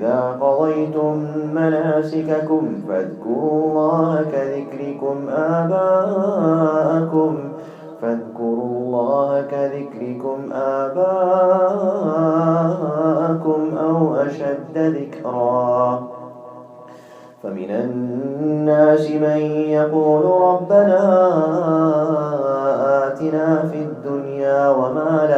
فإذا قضيتم مناسككم فاذكروا الله كذكركم آباءكم فاذكروا الله كذكركم آباءكم أو أشد ذكرًا فمن الناس من يقول ربنا آتنا في الدنيا وما له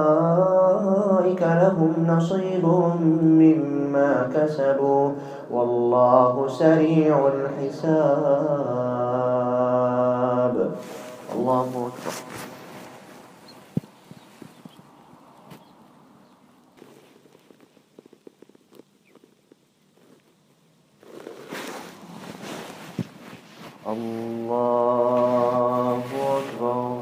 أولئك لهم نصيب مما كسبوا والله سريع الحساب. الله أكبر. الله أكبر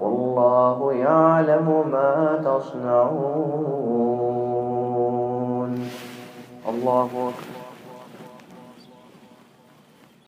والله يعلم ما تصنعون. الله أكبر.